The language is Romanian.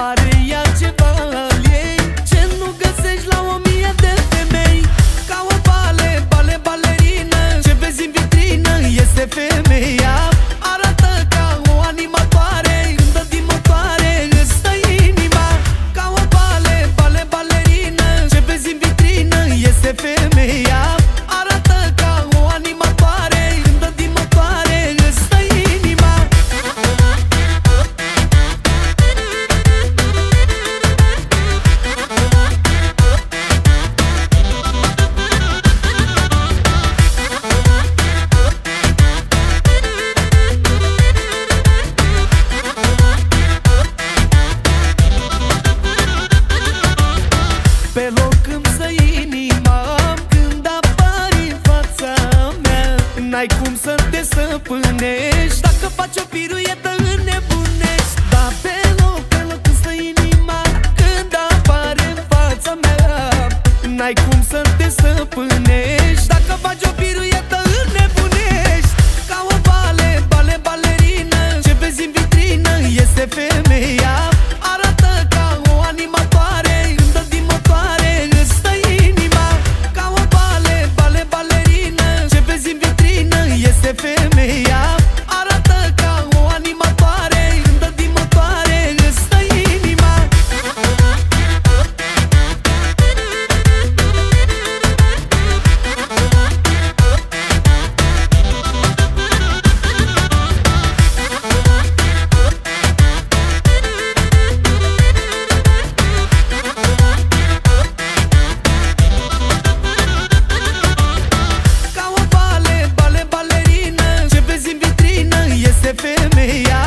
Are N-ai cum să te săpânești Dacă faci o piruietă înnebunești. Da, pe loc, pe loc când stă inima Când apare în fața mea. N-ai cum să te săpânești Dacă faci o piruietă înnebunești. yeah.